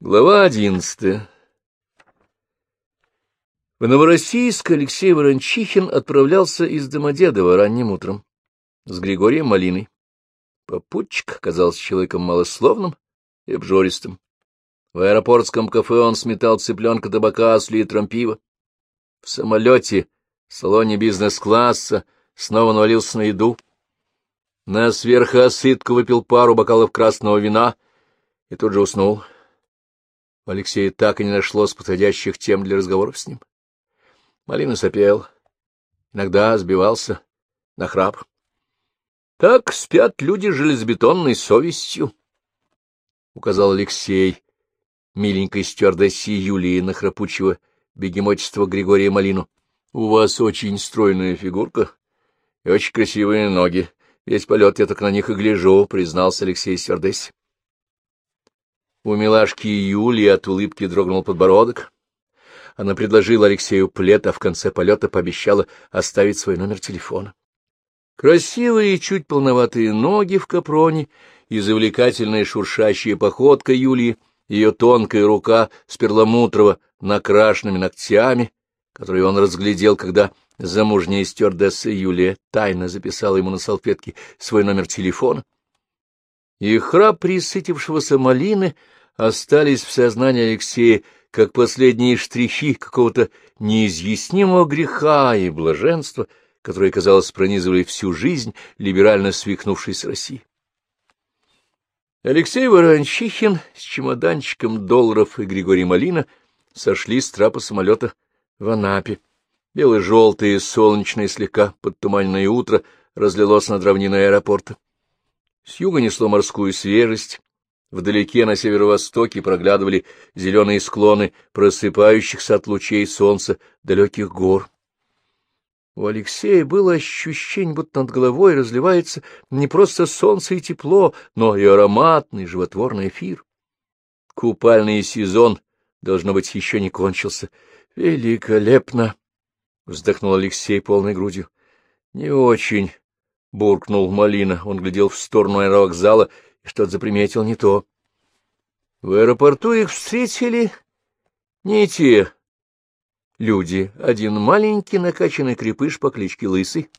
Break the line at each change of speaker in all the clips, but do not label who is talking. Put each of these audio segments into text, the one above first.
Глава одиннадцатая В Новороссийск Алексей Ворончихин отправлялся из Домодедова ранним утром с Григорием Малиной. Попутчик оказался человеком малословным и обжористым. В аэропортском кафе он сметал цыпленка табака с литром пива. В самолете, в салоне бизнес-класса, снова навалился на еду. На сверхосытку выпил пару бокалов красного вина и тут же уснул. У Алексея так и не нашлось подходящих тем для разговоров с ним. Малина сопел, иногда сбивался на храп. Так спят люди железобетонной совестью, — указал Алексей, миленькой стюардессе Юлии на храпучего бегемотчества Григория Малину. — У вас очень стройная фигурка и очень красивые ноги. Весь полет я так на них и гляжу, — признался Алексей стюардессе. У милашки Юлии от улыбки дрогнул подбородок. Она предложила Алексею плед, а в конце полета пообещала оставить свой номер телефона. Красивые, чуть полноватые ноги в капроне и завлекательная шуршащая походка Юлии, ее тонкая рука с перламутрово накрашенными ногтями, которые он разглядел, когда замужняя стюардесса Юлия тайно записала ему на салфетке свой номер телефона, и храп присытившегося малины — остались в сознании Алексея как последние штрихи какого-то неизъяснимого греха и блаженства, которые, казалось, пронизывали всю жизнь либерально свихнувшейся России. Алексей Ворончихин с чемоданчиком долларов и Григорий Малина сошли с трапа самолета в Анапе. Бело-желтое, солнечное, слегка подтуманенное утро разлилось над равниной аэропорта. С юга несло морскую свежесть, Вдалеке на северо-востоке проглядывали зеленые склоны просыпающихся от лучей солнца далеких гор. У Алексея было ощущение, будто над головой разливается не просто солнце и тепло, но и ароматный животворный эфир. Купальный сезон, должно быть, еще не кончился. Великолепно! — вздохнул Алексей полной грудью. — Не очень, — буркнул Малина. Он глядел в сторону аэровокзала что-то заприметил не то. В аэропорту их встретили не те люди. Один маленький накачанный крепыш по кличке Лысый,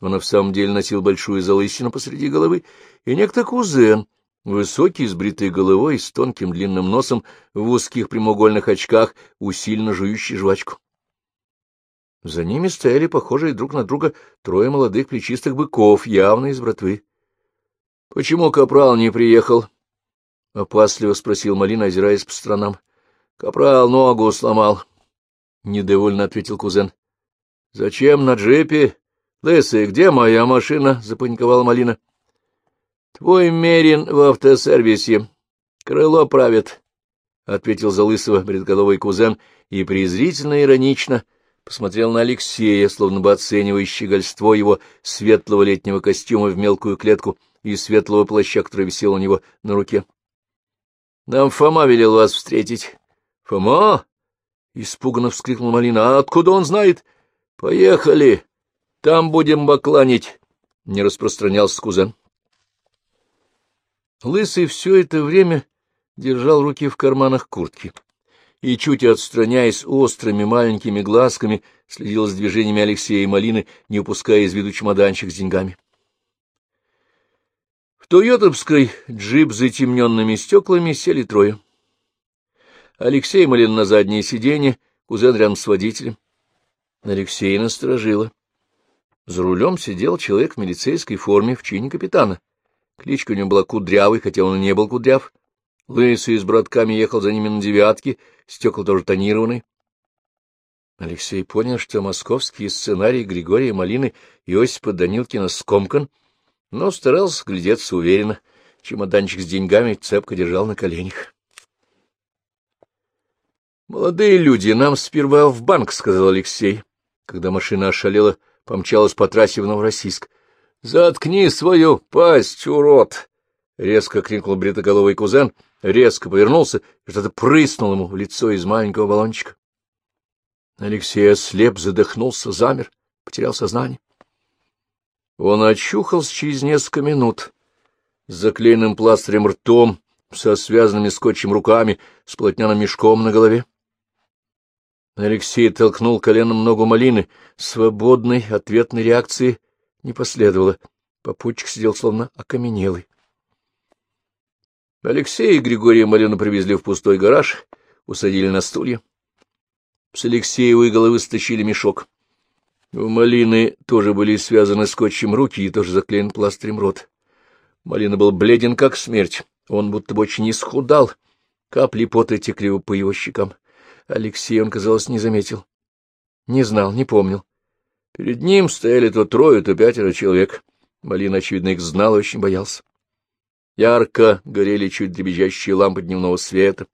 он в самом деле носил большую залысину посреди головы, и некто кузен, высокий, с бритой головой, с тонким длинным носом, в узких прямоугольных очках, усиленно жующий жвачку. За ними стояли похожие друг на друга трое молодых плечистых быков, явно из братвы. — Почему капрал не приехал? — опасливо спросил Малина, озираясь по сторонам. — Капрал ногу сломал. — недовольно ответил кузен. — Зачем на джипе? Лысый, где моя машина? — запаниковала Малина. — Твой Мерин в автосервисе. Крыло правит, — ответил за лысого бредголовый кузен и презрительно иронично посмотрел на Алексея, словно бы оценивающий гольство его светлого летнего костюма в мелкую клетку — и светлого плаща, который висел у него на руке. — Нам Фома велел вас встретить. — Фома? — испуганно вскрикнул Малина. — А откуда он знает? — Поехали. Там будем бакланить, — не распространялся кузен. Лысый все это время держал руки в карманах куртки и, чуть отстраняясь острыми маленькими глазками, следил за движениями Алексея и Малины, не упуская из виду чемоданчик с деньгами. Тойотовской джип с затемненными стеклами сели трое. Алексей Малин на заднее сиденье, кузен рядом с водителем. Алексей насторожило. За рулем сидел человек в милицейской форме в чине капитана. Кличка у него была Кудрявый, хотя он и не был кудряв. Лысый с братками ехал за ними на девятке, стекла тоже тонированные. Алексей понял, что московский сценарий Григория Малины и Осипа Данилкина скомкан — но старался глядеться уверенно. Чемоданчик с деньгами цепко держал на коленях. «Молодые люди, нам сперва в банк», — сказал Алексей, когда машина ошалела, помчалась по трассе в Новороссийск. «Заткни свою пасть, урод!» — резко крикнул бритоголовый кузен, резко повернулся и что-то прыснул ему в лицо из маленького баллончика. Алексей ослеп, задохнулся, замер, потерял сознание. Он очухался через несколько минут с заклеенным пластырем ртом со связанными скотчем руками, с полотняным мешком на голове. Алексей толкнул коленом ногу малины. Свободной ответной реакции не последовало. Попутчик сидел словно окаменелый. Алексея и Григория Малину привезли в пустой гараж, усадили на стулья. С Алексеевой головы стащили мешок. У Малины тоже были связаны скотчем руки и тоже заклеен пластырем рот. Малина был бледен, как смерть. Он будто бы очень исхудал. Капли пота текли по его щекам. Алексей он, казалось, не заметил. Не знал, не помнил. Перед ним стояли то трое, то пятеро человек. Малин, очевидно, их знал и очень боялся. Ярко горели чуть дребезжащие лампы дневного света.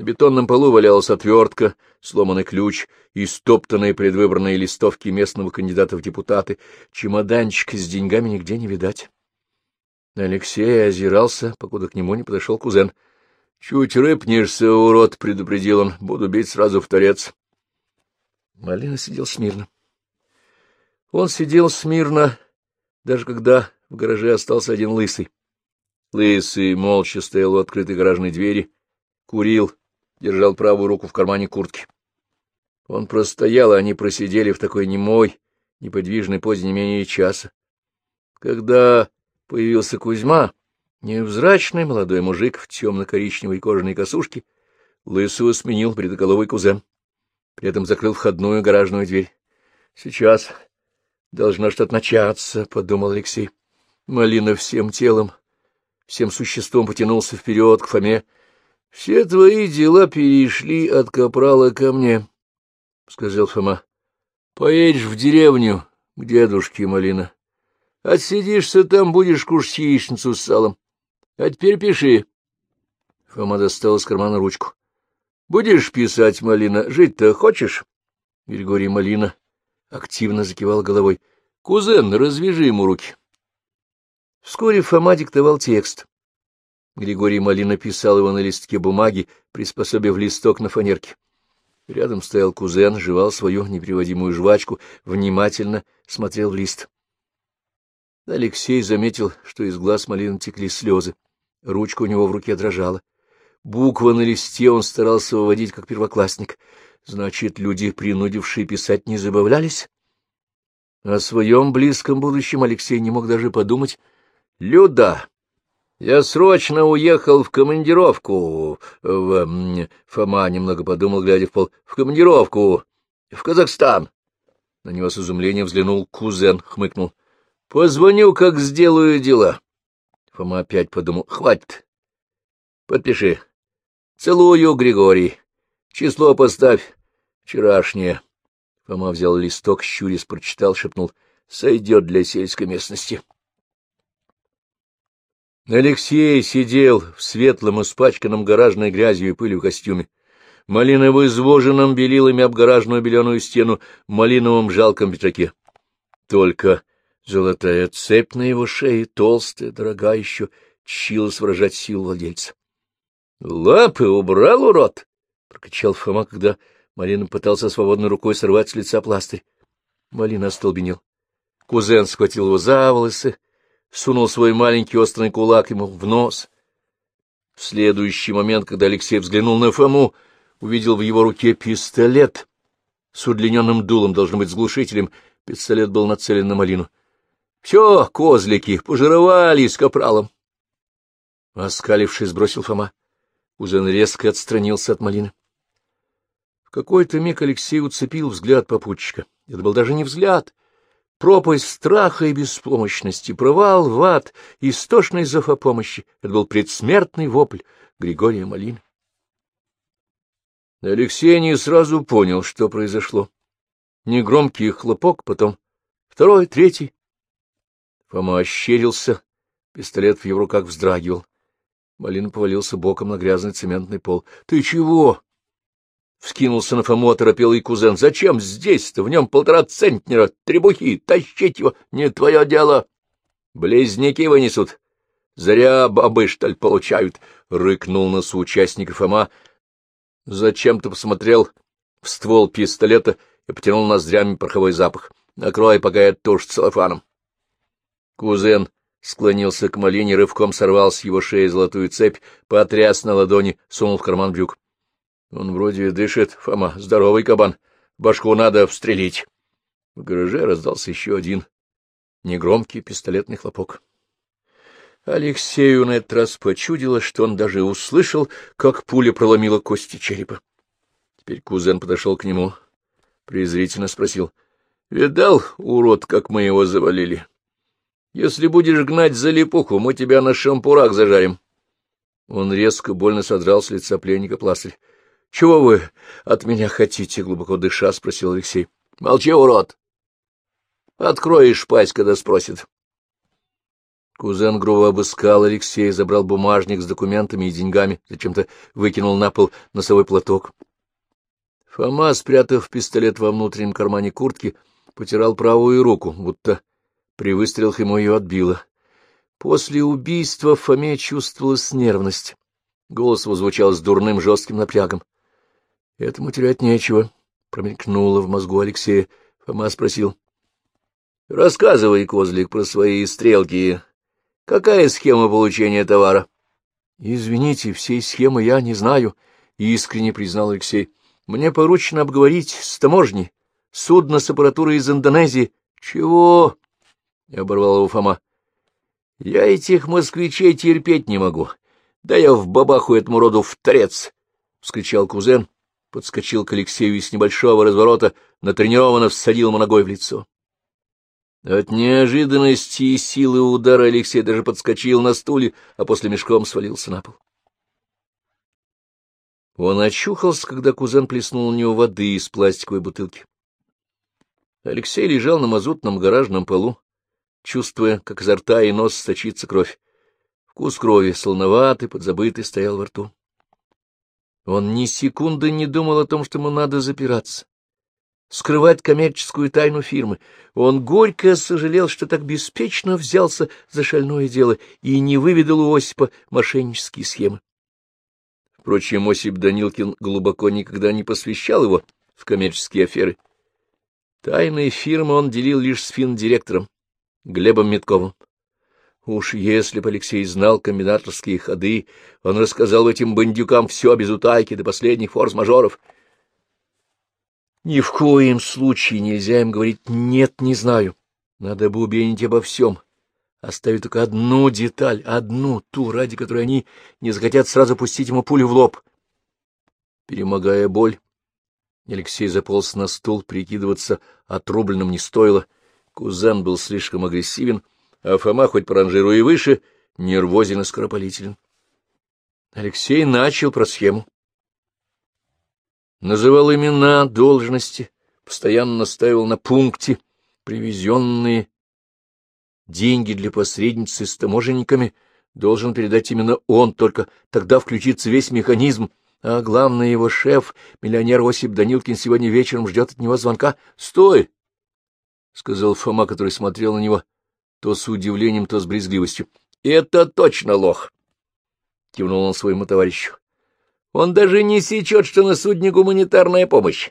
На бетонном полу валялась отвертка, сломанный ключ и стоптанные предвыборные листовки местного кандидата в депутаты. Чемоданчика с деньгами нигде не видать. Алексей озирался, покуда к нему не подошел кузен. — Чуть рыпнешься, урод, — предупредил он, — буду бить сразу в торец. Малина сидел смирно. Он сидел смирно, даже когда в гараже остался один лысый. Лысый молча стоял у открытой гаражной двери, курил, держал правую руку в кармане куртки. Он простоял, а они просидели в такой немой, неподвижной позе не менее часа. Когда появился Кузьма, Невзрачный молодой мужик в темно-коричневой кожаной косушке лысого сменил предоголовый кузен. При этом закрыл входную гаражную дверь. — Сейчас должно что-то начаться, — подумал Алексей. Малина всем телом, всем существом потянулся вперед к Фоме. — Все твои дела перешли от капрала ко мне, — сказал Фома. — Поедешь в деревню к дедушке Малина. Отсидишься там, будешь кушать яичницу с салом. А теперь пиши. Фома достал из кармана ручку. — Будешь писать, Малина? Жить-то хочешь? Григорий Малина активно закивал головой. — Кузен, развяжи ему руки. Вскоре Фома диктовал текст. Григорий Малина писал его на листке бумаги, приспособив листок на фанерке. Рядом стоял кузен, жевал свою неприводимую жвачку, внимательно смотрел в лист. Алексей заметил, что из глаз Малины текли слезы. Ручка у него в руке дрожала. Буквы на листе он старался выводить, как первоклассник. Значит, люди, принудившие писать, не забавлялись? О своем близком будущем Алексей не мог даже подумать. — Люда, я срочно уехал в командировку. В... Фома немного подумал, глядя в пол. — В командировку. В Казахстан. На него с изумлением взглянул кузен, хмыкнул. — Позвоню, как сделаю дела. Фома опять подумал. — Хватит. Подпиши. Целую, Григорий. Число поставь. Вчерашнее. Фома взял листок, щурис прочитал, шепнул. — Сойдет для сельской местности. Алексей сидел в светлом, испачканном гаражной грязью и пылью костюме. Малина в извоженном белилами об гаражную беленую стену малиновом жалком пиджаке. Только Золотая цепь на его шее, толстая, дорогая еще, чилась выражать силу владельца. — Лапы убрал, урод! — прокричал Фома, когда Малина пытался свободной рукой сорвать с лица пластырь. Малина остолбенел. Кузен схватил его за волосы, сунул свой маленький острый кулак ему в нос. В следующий момент, когда Алексей взглянул на Фому, увидел в его руке пистолет с удлиненным дулом, должно быть, с глушителем. Пистолет был нацелен на Малину. Все, козлики, пожировали с капралом. Оскалившись, бросил Фома. Узен резко отстранился от малины. В какой-то миг Алексей уцепил взгляд попутчика. Это был даже не взгляд. Пропасть страха и беспомощности, провал в ад, истошный зов о помощи. Это был предсмертный вопль Григория Малины. Алексей не сразу понял, что произошло. Негромкий хлопок, потом второй, третий. Фома ощерился, пистолет в его руках вздрагивал. Малин повалился боком на грязный цементный пол. — Ты чего? — вскинулся на Фому оторопелый кузен. — Зачем здесь-то? В нем полтора центнера, требухи, тащить его не твое дело. Близнеки вынесут. Зря бабы, что ли, получают, — рыкнул на соучастника Фома. Зачем-то посмотрел в ствол пистолета и потянул ноздрями пороховой запах. Накрой, пока я тушь целлофаном. Кузен склонился к малине, рывком сорвал с его шеи золотую цепь, потряс на ладони, сунул в карман брюк. Он вроде дышит, Фома, здоровый кабан, башку надо встрелить. В гараже раздался еще один негромкий пистолетный хлопок. Алексею на этот раз почудилось, что он даже услышал, как пуля проломила кости черепа. Теперь кузен подошел к нему, презрительно спросил. — Видал, урод, как мы его завалили? Если будешь гнать за липуху, мы тебя на шампурах зажарим. Он резко, больно содрал с лица пленника пластырь. — Чего вы от меня хотите? — глубоко дыша спросил Алексей. — Молчи, урод! Откроешь пасть, когда спросит. Кузен грубо обыскал Алексея, забрал бумажник с документами и деньгами, зачем-то выкинул на пол носовой платок. Фома, спрятав пистолет во внутреннем кармане куртки, потирал правую руку, будто при выстрелах ему ее отбило. После убийства Фоме чувствовалась нервность. Голос его звучал с дурным жестким напрягом. — Этому терять нечего, — промелькнуло в мозгу Алексея. Фома спросил. — Рассказывай, козлик, про свои стрелки Какая схема получения товара? — Извините, всей схемы я не знаю, — искренне признал Алексей. — Мне поручено обговорить с таможней. Судно с аппаратурой из Индонезии. — Чего? — оборвал его Фома. — Я этих москвичей терпеть не могу. Да я в бабаху этому роду в торец! — вскричал кузен, подскочил к Алексею и с небольшого разворота натренированно всадил ему ногой в лицо. От неожиданности и силы удара Алексей даже подскочил на стуле, а после мешком свалился на пол. Он очухался, когда кузен плеснул на него воды из пластиковой бутылки. Алексей лежал на мазутном гаражном полу, чувствуя, как изо рта и нос сочится кровь. Вкус крови, солоноватый, подзабытый, стоял во рту. Он ни секунды не думал о том, что ему надо запираться скрывать коммерческую тайну фирмы. Он горько сожалел, что так беспечно взялся за шальное дело и не выведал у Осипа мошеннические схемы. Впрочем, Осип Данилкин глубоко никогда не посвящал его в коммерческие аферы. Тайные фирмы он делил лишь с финдиректором Глебом Метковым. Уж если бы Алексей знал комбинаторские ходы, он рассказал этим бандюкам все без утайки до последних форс-мажоров — ни в коем случае нельзя им говорить «нет, не знаю». Надо бы убедить обо всем, оставить только одну деталь, одну, ту, ради которой они не захотят сразу пустить ему пулю в лоб. Перемогая боль, Алексей заполз на стул, прикидываться отрубленным не стоило. Кузен был слишком агрессивен, а Фома, хоть по ранжиру и выше, нервозен и скоропалителен. Алексей начал про схему называл имена, должности, постоянно настаивал на пункте, привезенные деньги для посредницы с таможенниками должен передать именно он, только тогда включится весь механизм, а главный его шеф, миллионер Осип Данилкин, сегодня вечером ждет от него звонка. — Стой! — сказал Фома, который смотрел на него то с удивлением, то с брезгливостью. — Это точно лох! — кивнул он своему товарищу. Он даже не сечет, что на судне гуманитарная помощь.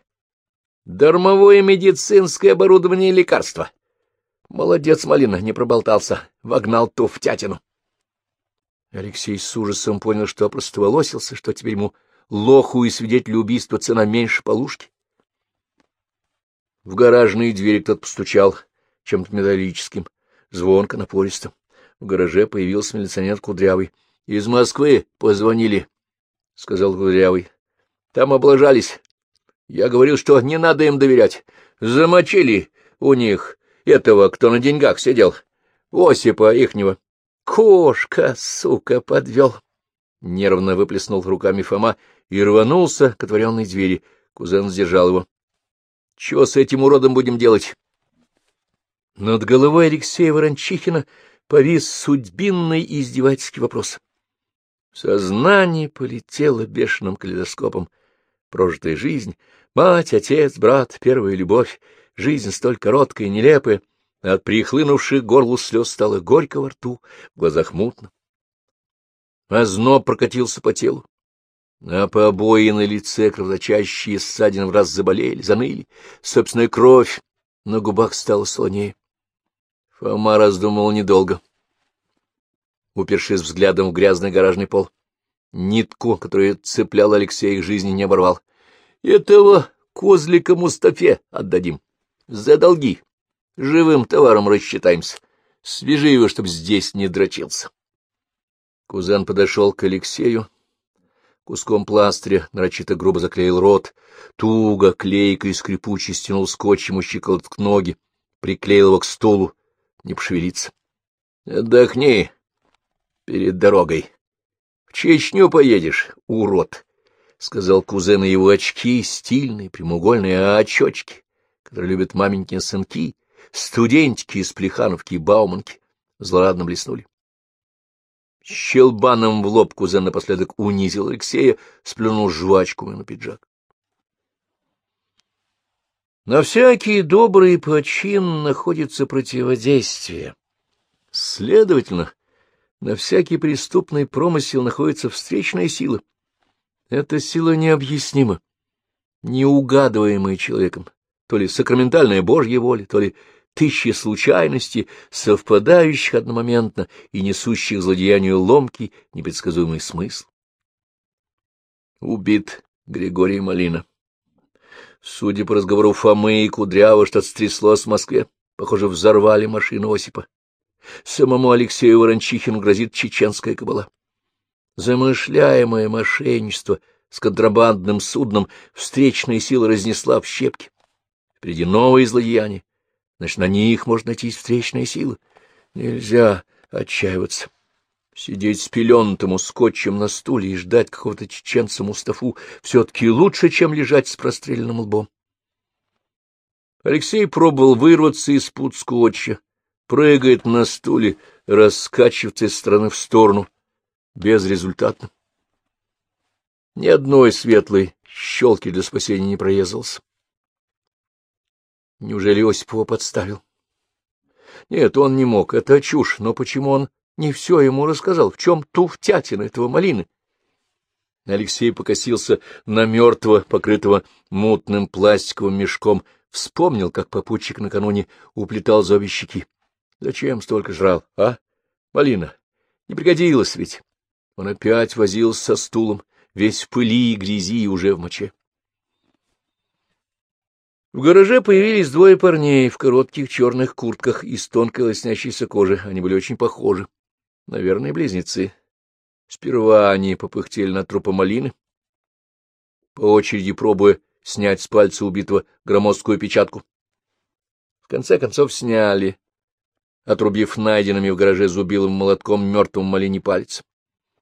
Дармовое медицинское оборудование и лекарства. Молодец, Малина, не проболтался, вогнал ту в тятину. Алексей с ужасом понял, что опростоволосился, что теперь ему лоху и свидетелю убийства цена меньше полушки. В гаражные двери кто-то постучал чем-то металлическим, звонко, напористо. В гараже появился милиционер Кудрявый. — Из Москвы позвонили. — сказал Кудрявый. — Там облажались. Я говорил, что не надо им доверять. Замочили у них этого, кто на деньгах сидел. Осипа ихнего. Кошка, сука, подвел. Нервно выплеснул руками Фома и рванулся к отворенной двери. Кузен сдержал его. — Чего с этим уродом будем делать? Над головой Алексея Ворончихина повис судьбинный и издевательский вопрос. Сознание полетело бешеным калейдоскопом. Прожитая жизнь, мать, отец, брат, первая любовь, жизнь столь короткая и нелепая, а от прихлынувших горлу слез стало горько во рту, в глазах мутно. Озноб прокатился по телу. А по обои на лице кровоточащие ссадины в раз заболели, заныли. Собственная кровь на губах стала слонее. Фома раздумал недолго. упершись взглядом в грязный гаражный пол. Нитку, которую цеплял Алексей их жизни, не оборвал. — Этого козлика Мустафе отдадим. За долги. Живым товаром рассчитаемся. Свяжи его, чтоб здесь не дрочился. Кузен подошел к Алексею, куском пластыря нарочито грубо заклеил рот, туго, клейко и скрипуче стянул скотчем у щиколоток ноги, приклеил его к стулу, не пошевелиться. — Отдохни перед дорогой. В Чечню поедешь, урод, — сказал кузен, и его очки, стильные, прямоугольные очочки, которые любят маменькины сынки, студентики из Плехановки и Бауманки, злорадно блеснули. Щелбаном в лоб кузен напоследок унизил Алексея, сплюнул жвачку на пиджак. На всякий добрый почин находится противодействие. Следовательно, на всякий преступный промысел находится встречная сила. Эта сила необъяснима, неугадываемая человеком, то ли сакраментальная Божья воля, то ли тысячи случайностей, совпадающих одномоментно и несущих злодеянию ломкий, непредсказуемый смысл. Убит Григорий Малина. Судя по разговору Фомы и Кудрява, что-то стряслось в Москве. Похоже, взорвали машину Осипа. Самому Алексею Ворончихину грозит чеченская кабала. Замышляемое мошенничество с контрабандным судном встречная сила разнесла в щепки. Впереди новые злодеяния. Значит, на них может найти встречная сила. Нельзя отчаиваться. Сидеть спеленутому скотчем на стуле и ждать какого-то чеченца Мустафу все-таки лучше, чем лежать с простреленным лбом. Алексей пробовал вырваться из пут скотча, прыгает на стуле, раскачивается из стороны в сторону, безрезультатно. Ни одной светлой щелки для спасения не проезался. Неужели Осип его подставил? Нет, он не мог, это чушь, но почему он не все ему рассказал? В чем туфтятина этого малины? Алексей покосился на мертвого, покрытого мутным пластиковым мешком, вспомнил, как попутчик накануне уплетал за обе щеки. Зачем столько жрал, а? Малина, не пригодилось ведь. Он опять возился со стулом, весь в пыли и грязи и уже в моче. В гараже появились двое парней в коротких черных куртках из тонкой лоснящейся кожи. Они были очень похожи. Наверное, близнецы. Сперва они попыхтели на трупа малины, по очереди пробуя снять с пальца убитого громоздкую печатку. В конце концов сняли, отрубив найденными в гараже зубилым молотком мертвым малине палец.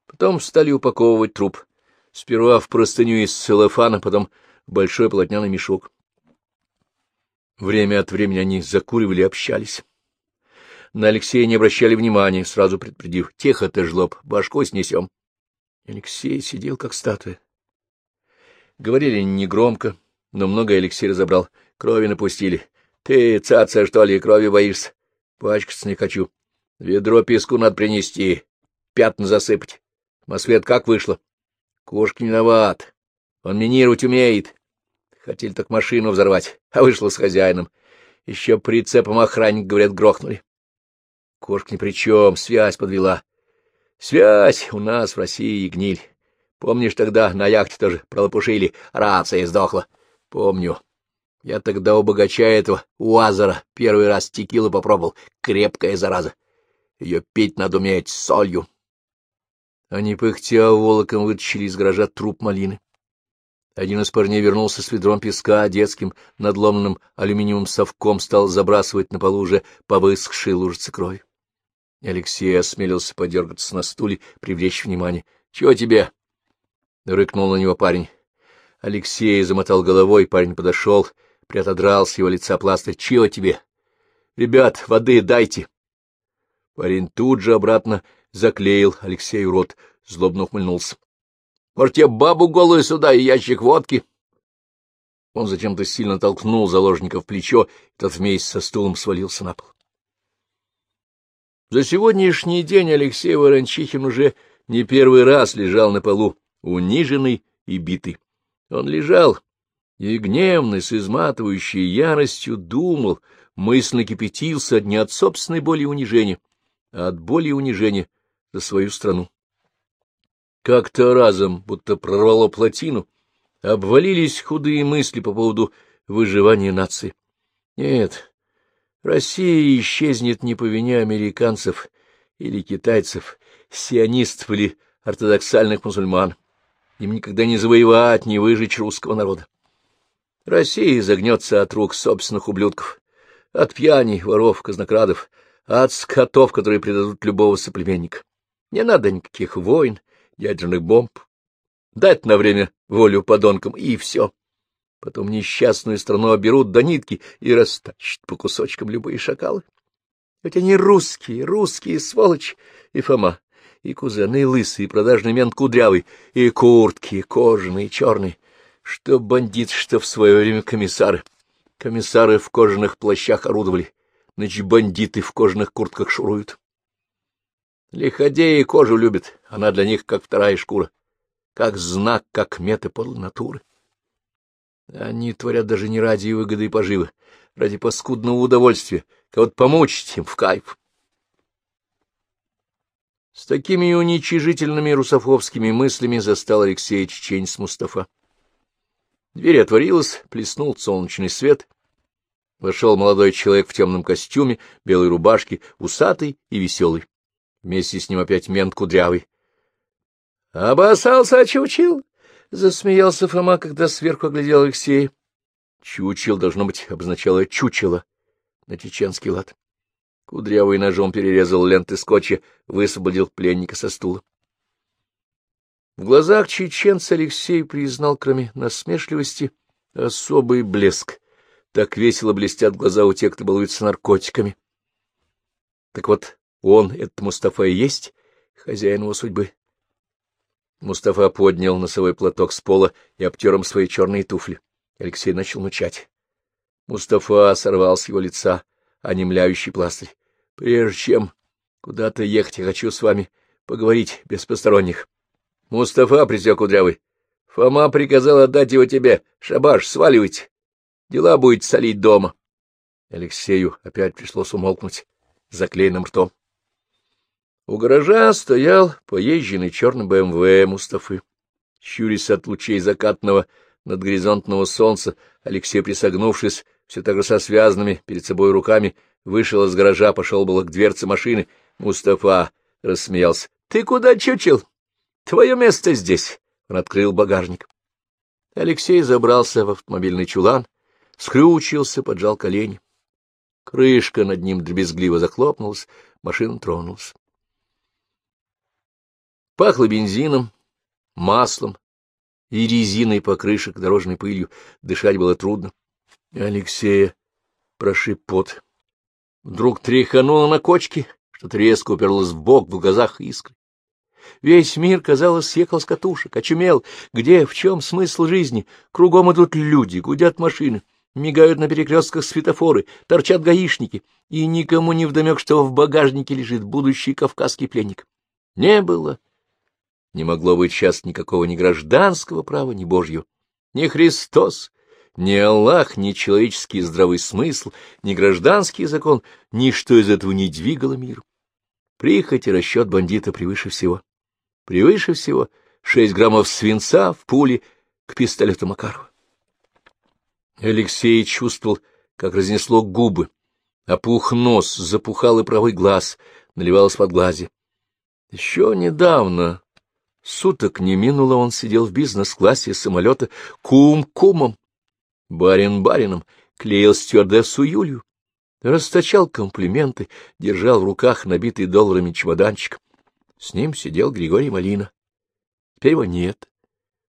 Потом стали упаковывать труп. Сперва в простыню из целлофана, потом в большой полотняный мешок. Время от времени они закуривали и общались. На Алексея не обращали внимания, сразу предупредив. — Тихо ты, жлоб, башку снесем. Алексей сидел как статуя. Говорили негромко, но многое Алексей разобрал. Крови напустили. — Ты, цаца, что ли, крови боишься? — Пачкаться не хочу. Ведро песку надо принести, пятна засыпать. Москвет как вышло? Кошка не виноват. Он минировать умеет. Хотели так машину взорвать, а вышло с хозяином. Еще прицепом охранник, говорят, грохнули. Кошка ни при чем, связь подвела. Связь у нас в России гниль. Помнишь, тогда на яхте тоже пролопушили, рация сдохла? Помню. Я тогда у богача этого, у Азара, первый раз текилу попробовал. Крепкая зараза. Ее пить надо уметь солью. Они пыхтя волоком вытащили из гаража труп малины. Один из парней вернулся с ведром песка, детским надломленным алюминиевым совком стал забрасывать на полу уже повысохшие лужицы крови. Алексей осмелился подергаться на стуле, привлечь внимание. — Чего тебе? — рыкнул на него парень. Алексей замотал головой, парень подошел, приотодрал с его лица пластырь. — Чего тебе? — Ребят, воды дайте. Парень тут же обратно заклеил Алексею рот, злобно ухмыльнулся. Может, тебе бабу голую сюда и ящик водки? Он зачем-то сильно толкнул заложника в плечо, и тот вместе со стулом свалился на пол. За сегодняшний день Алексей Ворончихин уже не первый раз лежал на полу, униженный и битый. Он лежал и гневный, с изматывающей яростью думал, мысленно кипятился не от собственной боли и унижения, а от боли и унижения за свою страну. Как-то разом, будто прорвало плотину, обвалились худые мысли по поводу выживания нации. Нет, Россия исчезнет не по вине американцев или китайцев, сионистов или ортодоксальных мусульман. Им никогда не завоевать, не выжечь русского народа. Россия изогнется от рук собственных ублюдков, от пьяней, воров, казнокрадов, от скотов, которые предадут любого соплеменника. Не надо никаких войн, ядерных бомб. Дать на время волю подонкам, и все. Потом несчастную страну оберут до нитки и растащат по кусочкам любые шакалы. Ведь они русские, русские, сволочь, и Фома, и кузены, и лысый, и продажный мент кудрявый, и куртки, кожаные, черные, что бандит, что в свое время комиссары. Комиссары в кожаных плащах орудовали, значит, бандиты в кожаных куртках шуруют. Лиходеи кожу любят, она для них как вторая шкура, как знак, как мета подлой натуры. Они творят даже не ради выгоды и поживы, ради паскудного удовольствия, кого-то помучить им в кайф. С такими уничижительными русофобскими мыслями застал Алексей Чеченец Мустафа. Дверь отворилась, плеснул солнечный свет. Вошел молодой человек в темном костюме, белой рубашке, усатый и веселый. Вместе с ним опять мент кудрявый. — Обоссался, чучил? — засмеялся Фома, когда сверху оглядел Алексея. Чучел, должно быть, обозначало чучело на чеченский лад. Кудрявый ножом перерезал ленты скотча, высвободил пленника со стула. В глазах чеченца Алексей признал, кроме насмешливости, особый блеск. Так весело блестят глаза у тех, кто балуется наркотиками. Так вот, он, этот Мустафа, и есть хозяин его судьбы. Мустафа поднял носовой платок с пола и обтер им свои черные туфли. Алексей начал мычать. Мустафа сорвал с его лица онемляющий пластырь. — Прежде чем куда-то ехать, я хочу с вами поговорить без посторонних. — Мустафа присек кудрявый. — Фома приказал отдать его тебе. Шабаш, сваливайте. Дела будете солить дома. Алексею опять пришлось умолкнуть заклеенным ртом. У гаража стоял поезженный черный БМВ Мустафы. Щурясь от лучей закатного надгоризонтного солнца, Алексей, присогнувшись, все так же со связанными перед собой руками, вышел из гаража, пошел было к дверце машины. Мустафа рассмеялся. — Ты куда чучел? Твое место здесь. Он открыл багажник. Алексей забрался в автомобильный чулан, скрючился, поджал колени. Крышка над ним дребезгливо захлопнулась, машина тронулась. Пахло бензином, маслом и резиной покрышек, дорожной пылью. Дышать было трудно. Алексея прошиб пот. Вдруг тряхануло на кочке, что-то резко уперлось в бок, в глазах искры. Весь мир, казалось, съехал с катушек, очумел. Где, в чем смысл жизни? Кругом идут люди, гудят машины, мигают на перекрестках светофоры, торчат гаишники, и никому не вдомек, что в багажнике лежит будущий кавказский пленник. Не было не могло быть сейчас никакого ни гражданского права, ни божьего. Ни Христос, ни Аллах, ни человеческий здравый смысл, ни гражданский закон, ничто из этого не двигало мир. Прихоть и расчет бандита превыше всего. Превыше всего шесть граммов свинца в пуле к пистолету Макарова. Алексей чувствовал, как разнесло губы, опух нос, запухал и правый глаз, наливалось под глази. Еще недавно Суток не минуло, он сидел в бизнес-классе самолета кум-кумом, барин-барином, клеил стюардессу Юлию, расточал комплименты, держал в руках набитый долларами чемоданчик. С ним сидел Григорий Малина. Теперь его нет.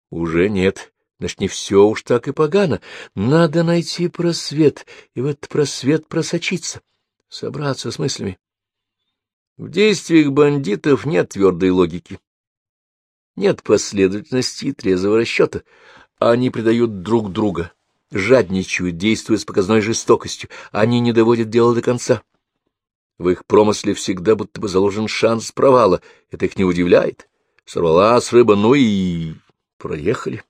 Уже нет. Значит, не все уж так и погано. Надо найти просвет, и в этот просвет просочиться, собраться с мыслями. В действиях бандитов нет твердой логики. Нет последовательности и трезвого расчета. Они предают друг друга, жадничают, действуют с показной жестокостью. Они не доводят дело до конца. В их промысле всегда будто бы заложен шанс провала. Это их не удивляет. Сорвалась рыба, ну и проехали.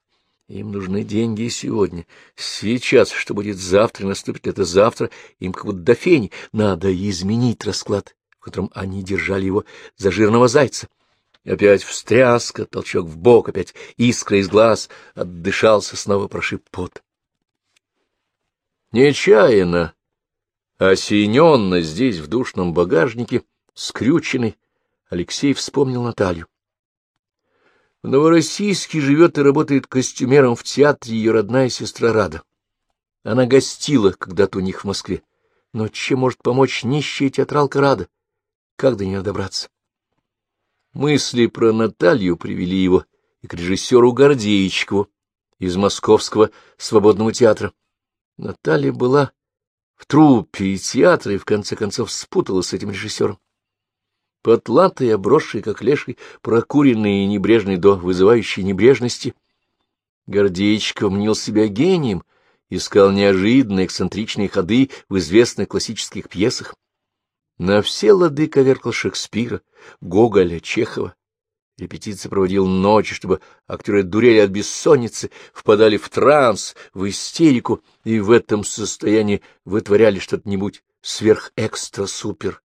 Им нужны деньги сегодня. Сейчас, что будет завтра, наступит это завтра, им как будто до фени. Надо изменить расклад в котором они держали его за жирного зайца. Опять встряска, толчок в бок, опять искра из глаз, отдышался, снова прошиб пот. Нечаянно, осененно здесь, в душном багажнике, скрюченный, Алексей вспомнил Наталью. В Новороссийске живет и работает костюмером в театре ее родная сестра Рада. Она гостила когда-то у них в Москве. Но чем может помочь нищая театралка Рада? Как до нее добраться? Мысли про Наталью привели его и к режиссеру Гордеечкову из Московского свободного театра. Наталья была в труппе и театре и в конце концов спуталась с этим режиссером. Потлатый, обросший, как леший, прокуренный и небрежный до вызывающей небрежности, Гордеечков мнил себя гением, искал неожиданные эксцентричные ходы в известных классических пьесах. На все лады коверкал Шекспира, Гоголя, Чехова. Репетиции проводил ночи, чтобы актеры дурели от бессонницы, впадали в транс, в истерику, и в этом состоянии вытворяли что-то-нибудь сверхэкстра-супер.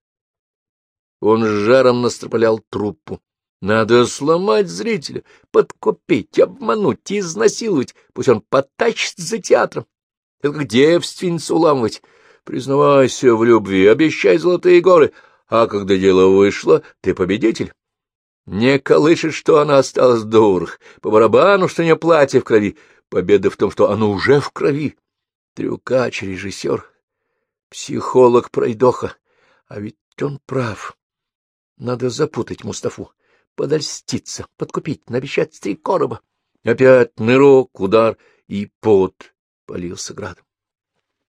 Он с жаром настропалял труппу. Надо сломать зрителя, подкупить, обмануть, изнасиловать, пусть он потащит за театром. Это как девственницу уламывать. Признавайся в любви, обещай золотые горы, а когда дело вышло, ты победитель. Не колышет, что она осталась в дурах, по барабану, что не платье в крови. Победа в том, что оно уже в крови. Трюкач, режиссер, психолог пройдоха. А ведь он прав. Надо запутать Мустафу, подольститься, подкупить, наобещать три короба. Опять нырок, удар, и пот полился градом.